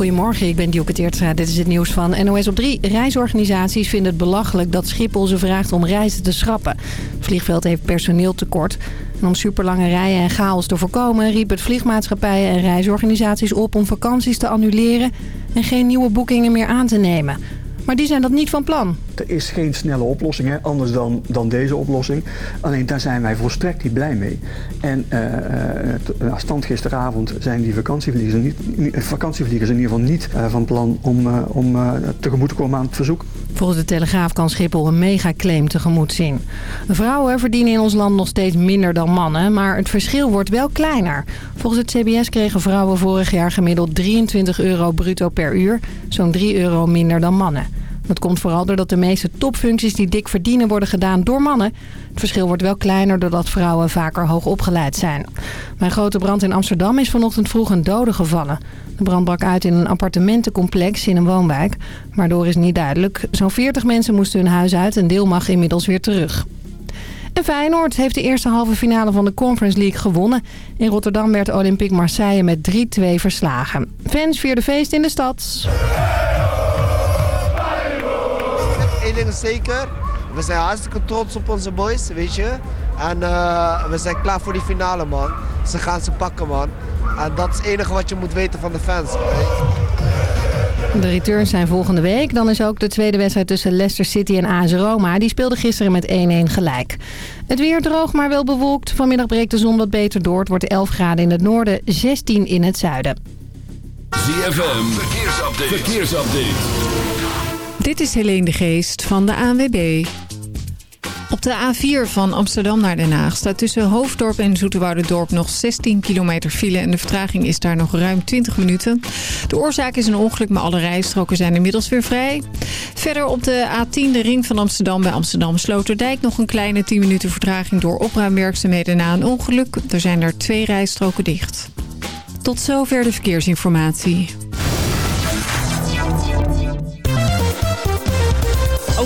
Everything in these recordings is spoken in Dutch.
Goedemorgen, ik ben Dielke Teertstra. Dit is het nieuws van NOS op 3. Reisorganisaties vinden het belachelijk dat Schiphol ze vraagt om reizen te schrappen. Het vliegveld heeft personeeltekort. En om superlange rijen en chaos te voorkomen... riep het vliegmaatschappijen en reisorganisaties op om vakanties te annuleren... en geen nieuwe boekingen meer aan te nemen. Maar die zijn dat niet van plan. Er is geen snelle oplossing, hè, anders dan, dan deze oplossing. Alleen daar zijn wij volstrekt niet blij mee. En uh, stand gisteravond zijn die vakantievliegers, niet, vakantievliegers in ieder geval niet uh, van plan om, uh, om tegemoet te komen aan het verzoek. Volgens de Telegraaf kan Schiphol een megaclaim tegemoet zien. Vrouwen verdienen in ons land nog steeds minder dan mannen, maar het verschil wordt wel kleiner. Volgens het CBS kregen vrouwen vorig jaar gemiddeld 23 euro bruto per uur, zo'n 3 euro minder dan mannen. Dat komt vooral doordat de meeste topfuncties die dik verdienen worden gedaan door mannen. Het verschil wordt wel kleiner doordat vrouwen vaker hoog opgeleid zijn. Bij een grote brand in Amsterdam is vanochtend vroeg een dode gevallen. De brand brak uit in een appartementencomplex in een woonwijk. Waardoor is niet duidelijk. Zo'n 40 mensen moesten hun huis uit en deel mag inmiddels weer terug. En Feyenoord heeft de eerste halve finale van de Conference League gewonnen. In Rotterdam werd Olympique Marseille met 3-2 verslagen. Fans vierden feest in de stad. Eén ding is zeker, we zijn hartstikke trots op onze boys, weet je. En uh, we zijn klaar voor die finale, man. Ze gaan ze pakken, man. En dat is het enige wat je moet weten van de fans. De returns zijn volgende week. Dan is ook de tweede wedstrijd tussen Leicester City en AS Roma. Die speelde gisteren met 1-1 gelijk. Het weer droog, maar wel bewolkt. Vanmiddag breekt de zon wat beter door. Het wordt 11 graden in het noorden, 16 in het zuiden. ZFM, verkeersupdate. verkeersupdate. Dit is Helene de Geest van de ANWB. Op de A4 van Amsterdam naar Den Haag staat tussen Hoofddorp en Zoeterwoudendorp nog 16 kilometer file en de vertraging is daar nog ruim 20 minuten. De oorzaak is een ongeluk, maar alle rijstroken zijn inmiddels weer vrij. Verder op de A10, de ring van Amsterdam bij Amsterdam Sloterdijk nog een kleine 10 minuten vertraging door opruimwerkzaamheden na een ongeluk. Er zijn er twee rijstroken dicht. Tot zover de verkeersinformatie.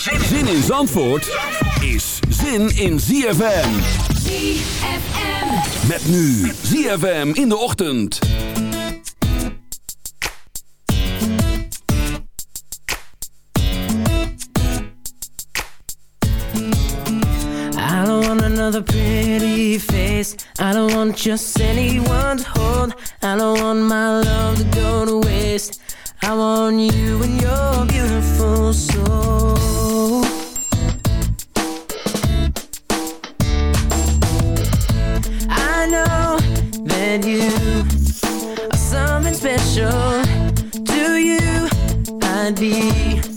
Zin in Zandvoort is zin in ZFM. ZFM. Met nu ZFM in de ochtend. I don't want another pretty face. I don't want just anyone to hold. I don't want my love to go to waste. I want you and your beautiful soul. I know that you are something special. To you, I'd be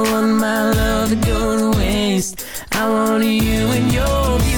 want my love to go to waste. I want you and your beautiful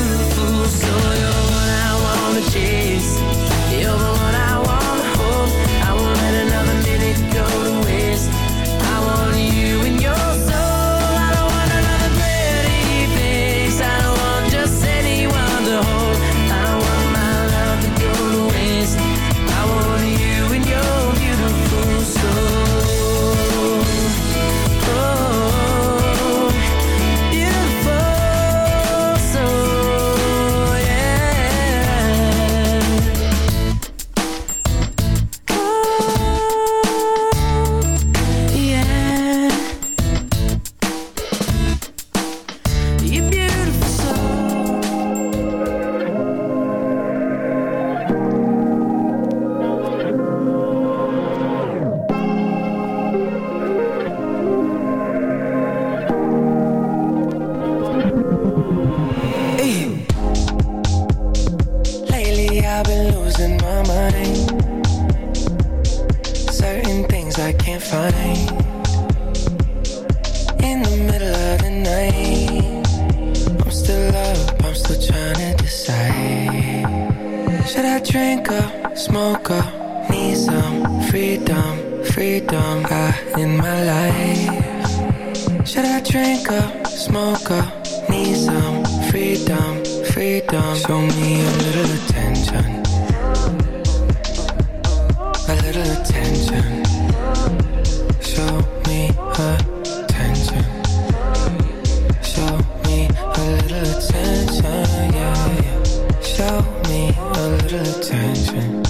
attention.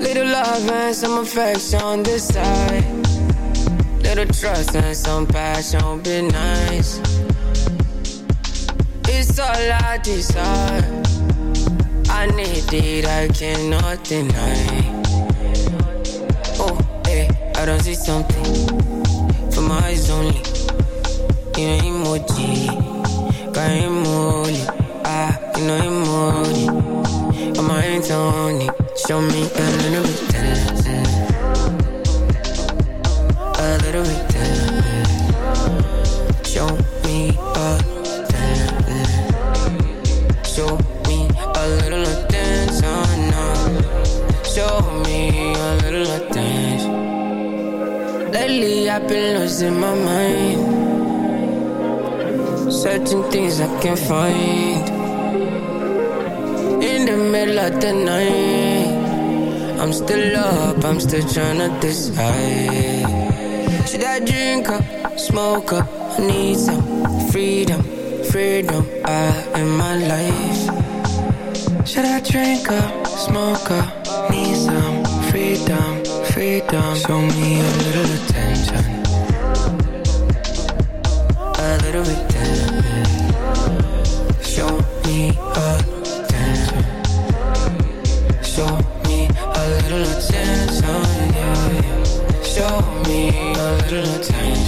Little love and some affection on this side. Little trust and some passion, be nice. It's all I desire. I need it, I cannot deny. Oh, hey, I don't see something. For my eyes only. You know emoji. Got emoji. Ah, you know emoji my it Show me a little bit tender A little bit tender Show me a tender Show me a little attention now. Show me a little of dance. Oh, Lately I've been losing my mind. Certain things I can't find. In of the night. I'm still up, I'm still trying to decide. Should I drink up, smoke up? I need some freedom, freedom. I in my life. Should I drink up, smoke up? Need some freedom, freedom. Show me a little attention. A little bit under attack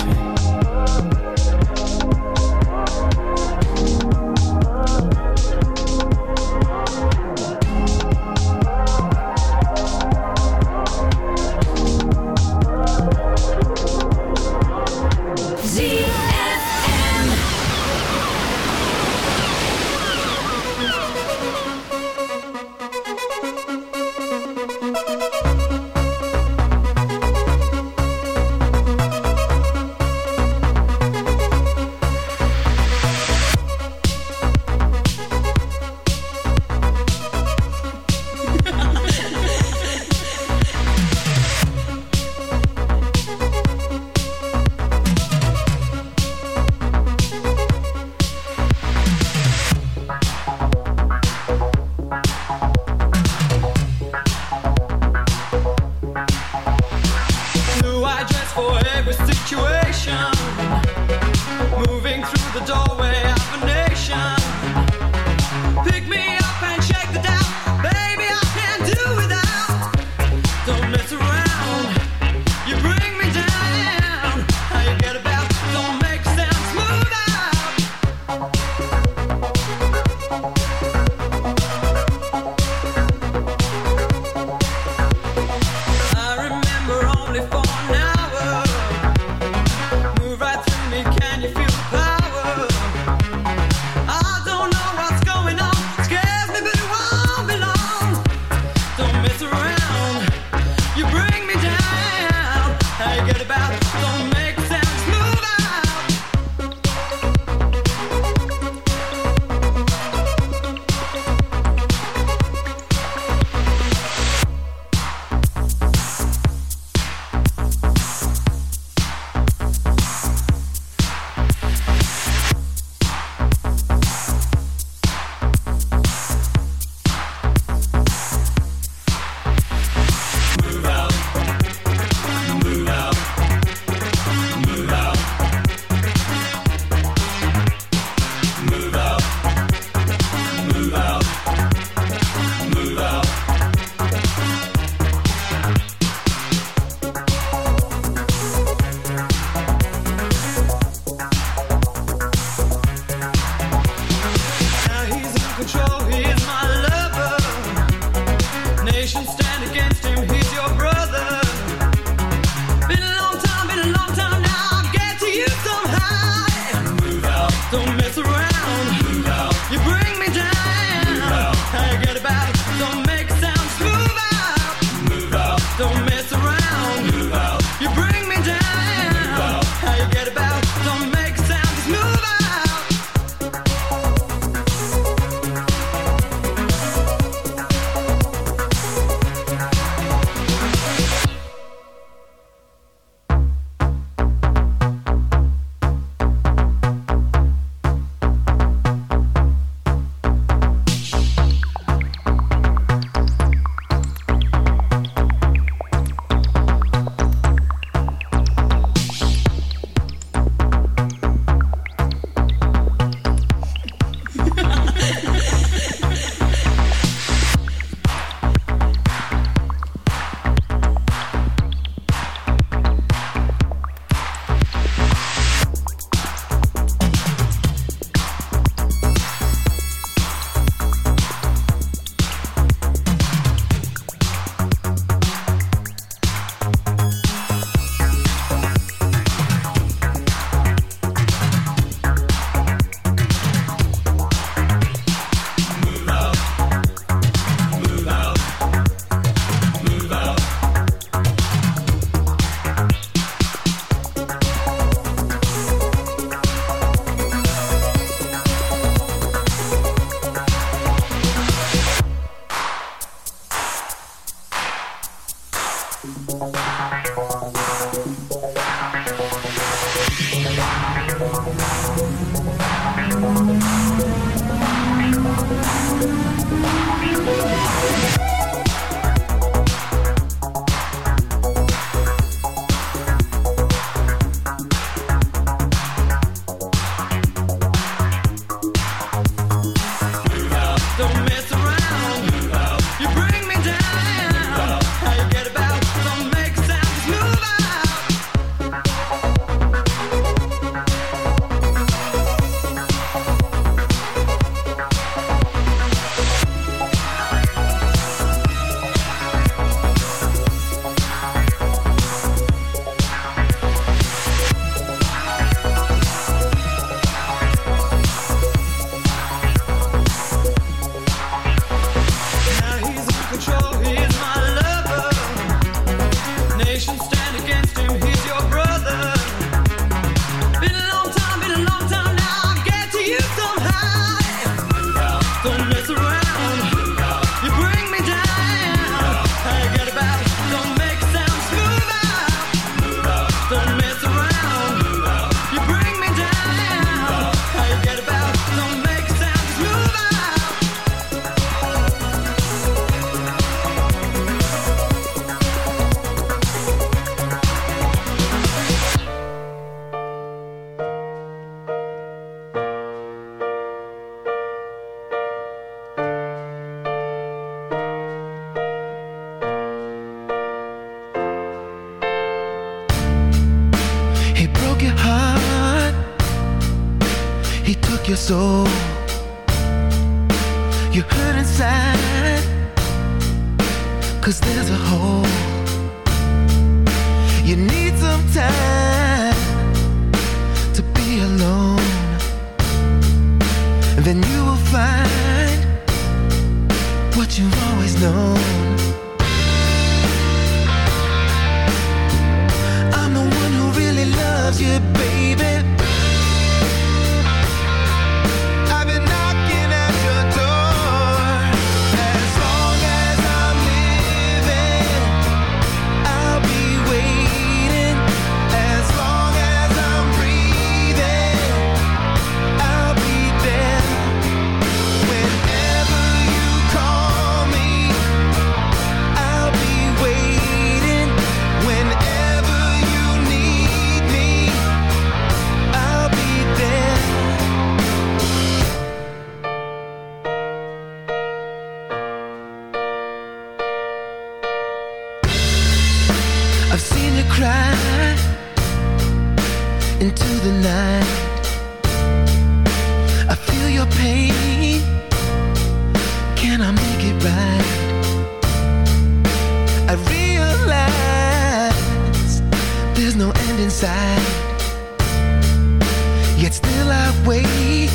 still I wait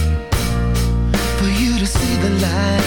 for you to see the light.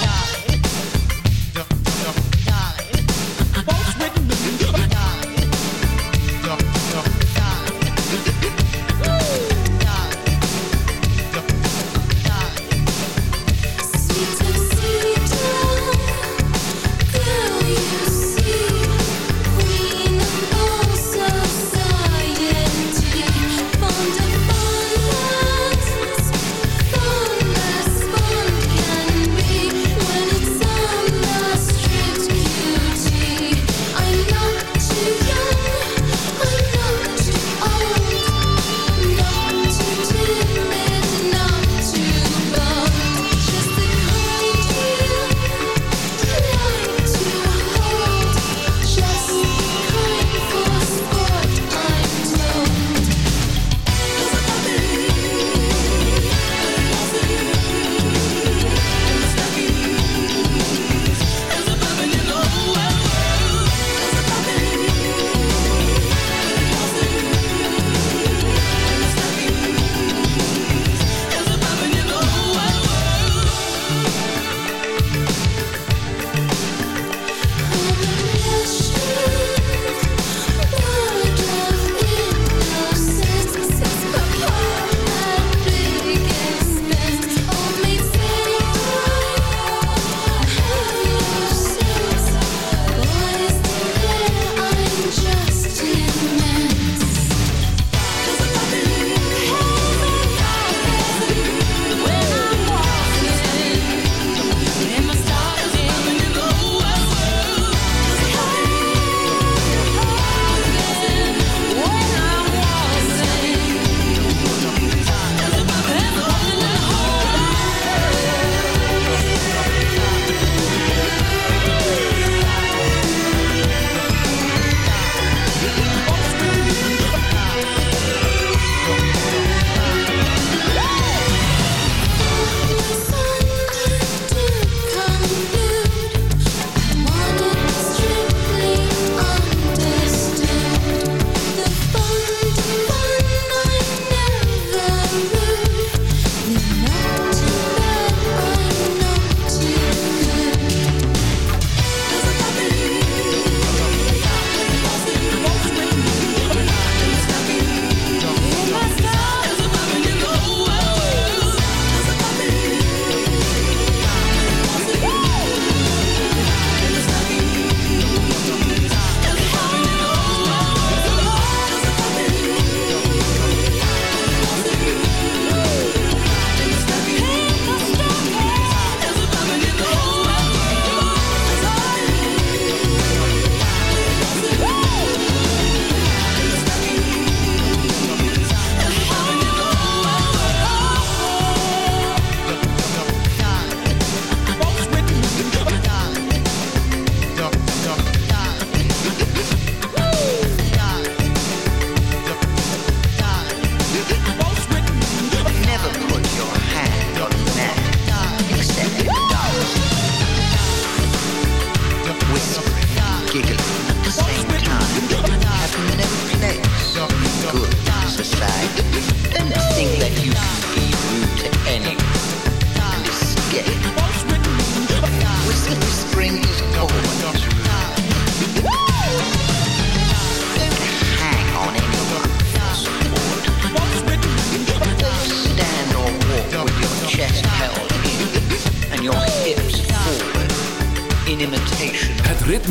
kikker.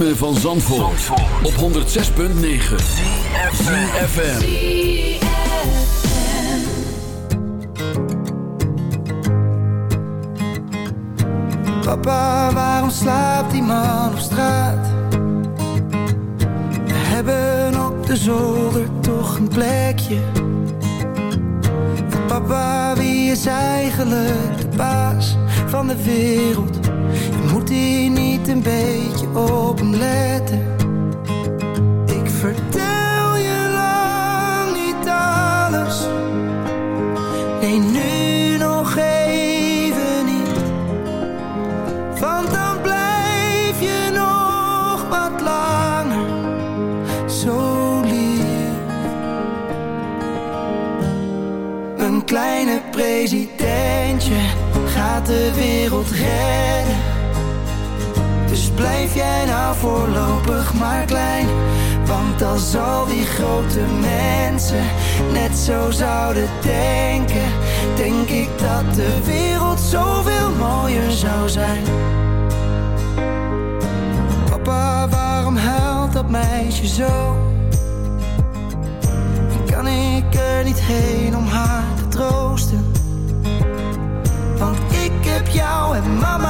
Van Zandvoort, op 106.9 CFFM Papa, waarom slaapt die man op straat? We hebben op de zolder toch een plekje Papa, wie is eigenlijk de baas van de wereld? een beetje op hem letten. Ik vertel je lang niet alles. Nee, nu nog even niet. Want dan blijf je nog wat langer zo lief. Een kleine presidentje gaat de wereld redden Blijf jij nou voorlopig maar klein. Want als al die grote mensen net zo zouden denken, denk ik dat de wereld zoveel mooier zou zijn. Papa, waarom huilt dat meisje zo? Kan ik er niet heen om haar te troosten? Want ik heb jou en mama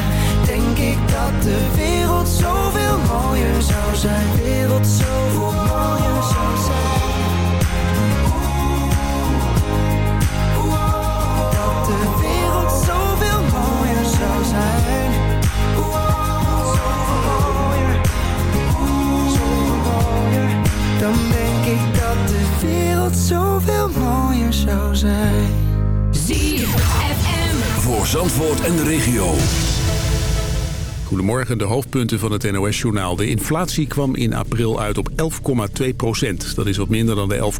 dat de wereld zoveel mooier zou zijn. De wereld zoveel mooier zou zijn. Dat de wereld zoveel mooier zou zijn. Zoveel mooier. Zoveel mooier. Dan denk ik dat de wereld zoveel mooier zou zijn. ZFM. Voor Zandvoort en de regio. Goedemorgen, de hoofdpunten van het NOS-journaal. De inflatie kwam in april uit op 11,2 procent. Dat is wat minder dan de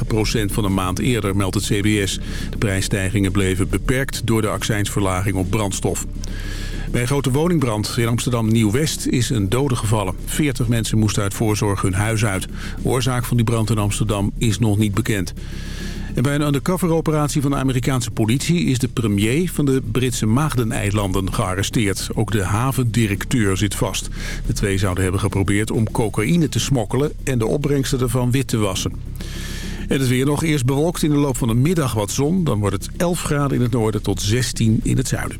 11,9 procent van een maand eerder, meldt het CBS. De prijsstijgingen bleven beperkt door de accijnsverlaging op brandstof. Bij een grote woningbrand in Amsterdam Nieuw-West is een dode gevallen. 40 mensen moesten uit voorzorg hun huis uit. De oorzaak van die brand in Amsterdam is nog niet bekend. En bij een undercover-operatie van de Amerikaanse politie... is de premier van de Britse Maagdeneilanden gearresteerd. Ook de havendirecteur zit vast. De twee zouden hebben geprobeerd om cocaïne te smokkelen... en de opbrengsten ervan wit te wassen. Het is weer nog eerst bewolkt in de loop van de middag wat zon. Dan wordt het 11 graden in het noorden tot 16 in het zuiden.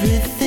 Everything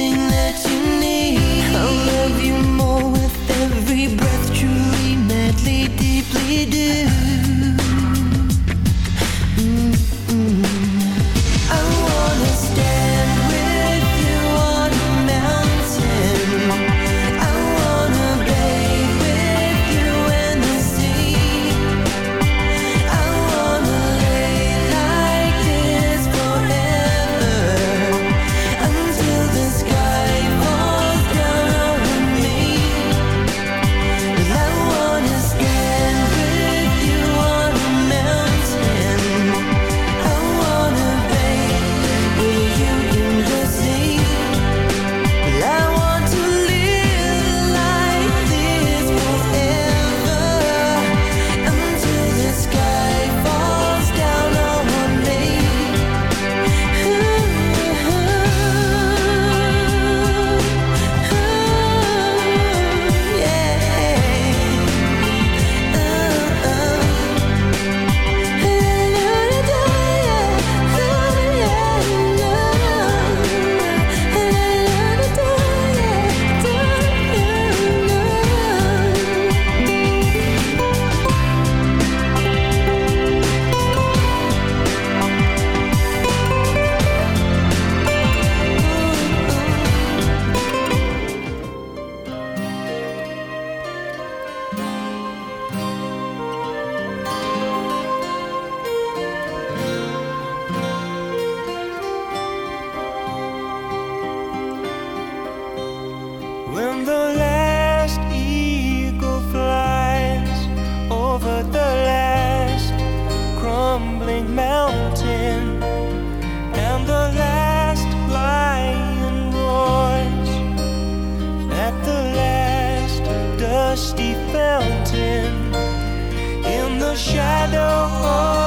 shadow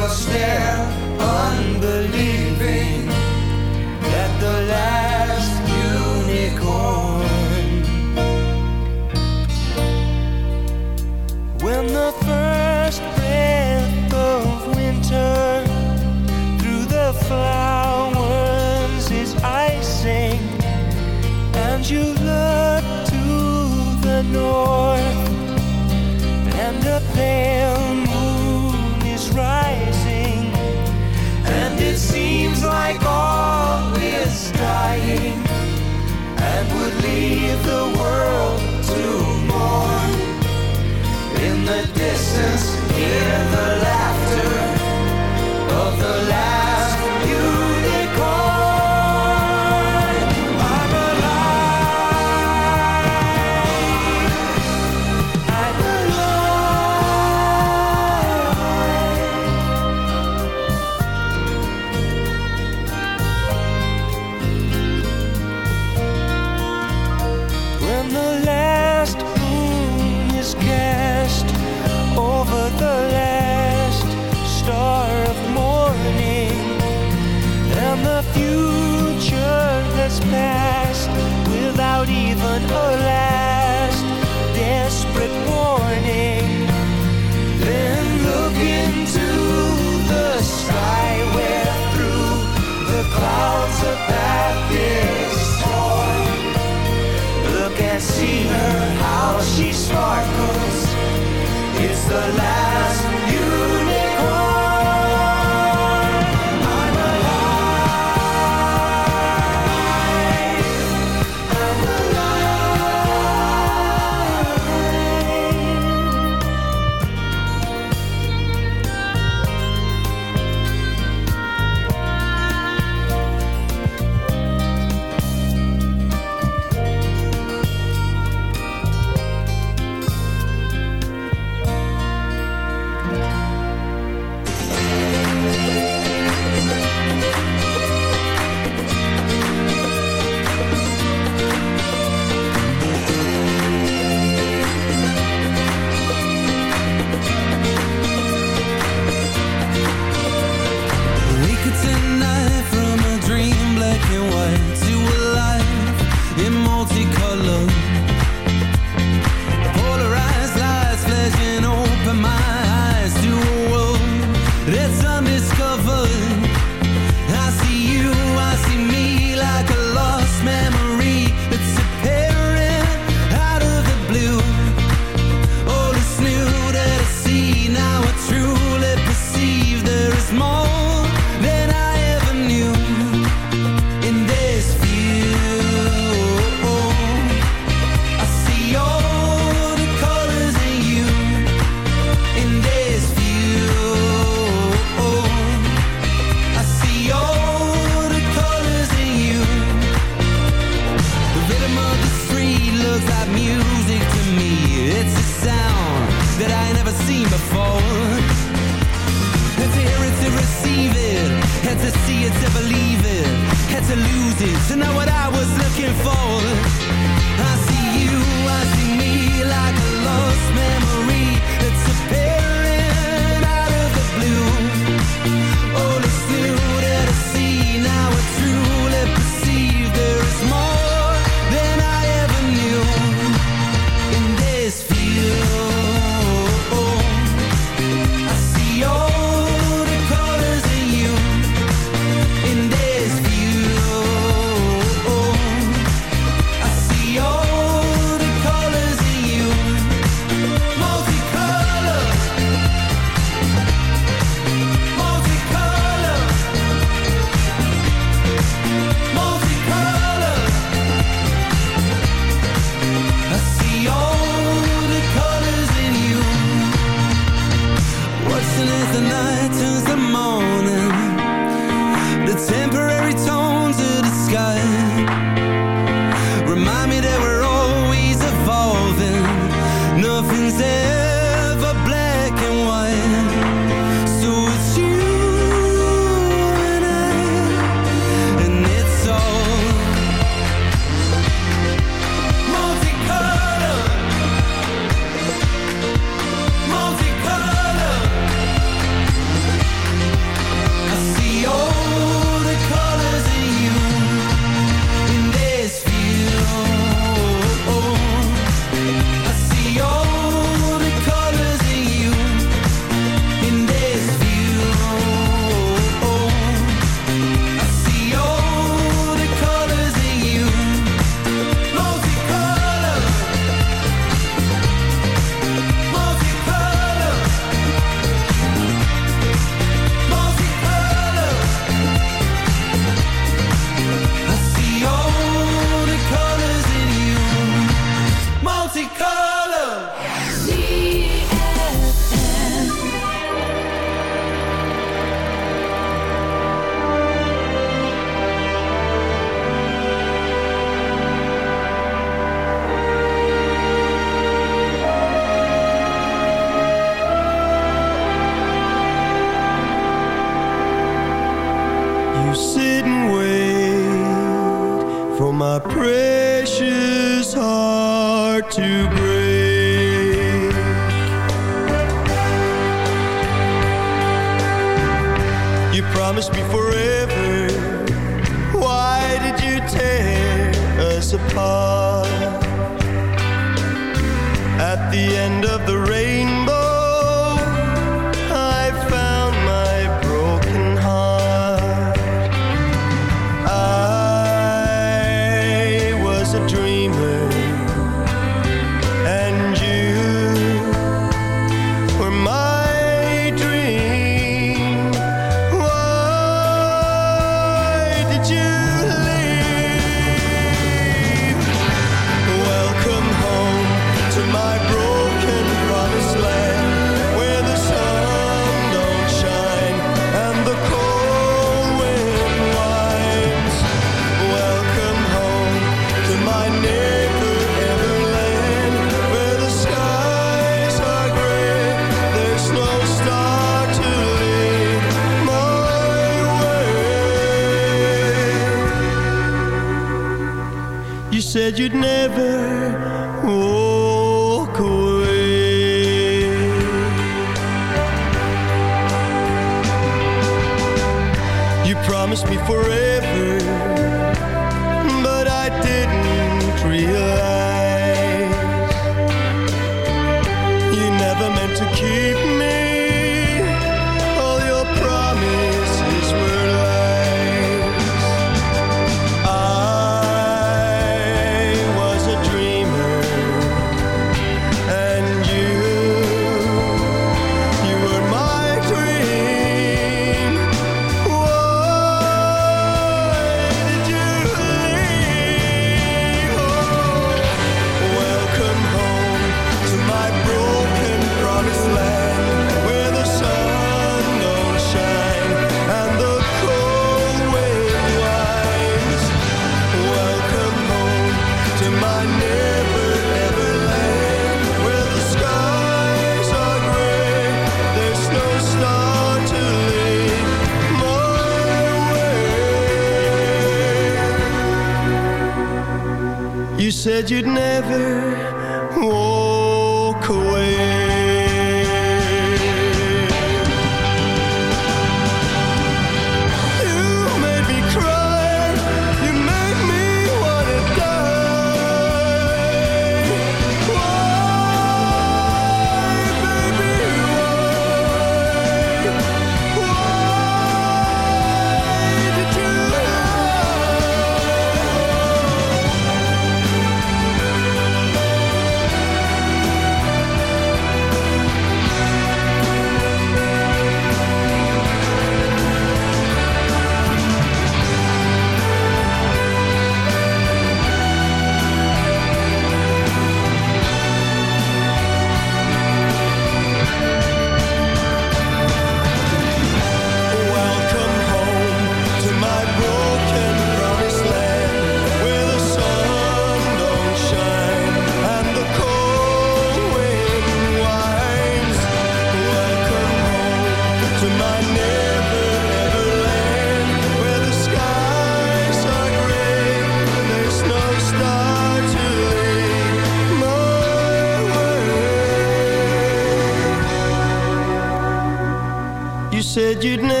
you'd never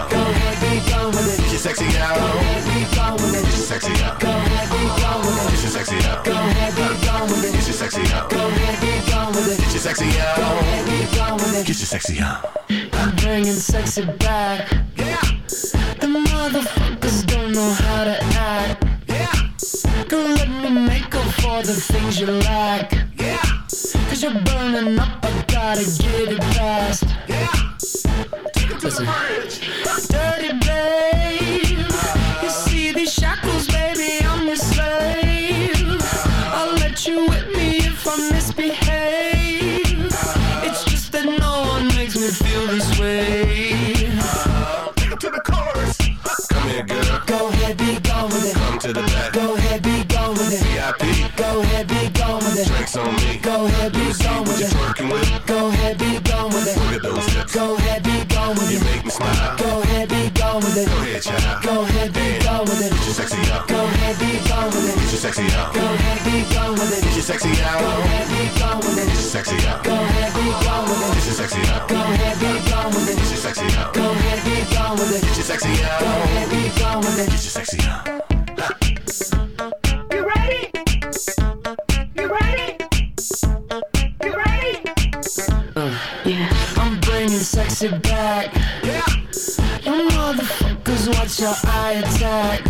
sexy. Go ahead, be gone with it. Get your sexy out. Go ahead, be gone with it. Get your sexy out. Go ahead, be gone with it. Get your sexy out. Go ahead, be gone with it. Get your sexy out. Go ahead, be gone with it. Get your sexy Go ahead, be gone with it. Get your sexy out. I'm bringing sexy back. Yeah. The motherfuckers don't know how to act. Yeah. Girl, let me make up for the things you lack. Yeah. Cause you're burning up, I gotta get it fast. Yeah. Bridge. Dirty babe. You see these shackles, baby, I'm your slave. I'll let you whip me if I misbehave. Sexy out. Go ahead, be gone with it. Get your sexy Go out. ahead, be gone with Get it. your sexy out. Go ahead, be gone with it. Get your sexy out. Go ahead, be gone with it. Get your sexy out. Go ahead, be gone with it. Get your sexy Go ahead, be gone with it. Get your sexy out. You ready? You ready? You ready? Uh, yeah. I'm bringing sexy back. Yeah. You motherfuckers, watch your eye attack.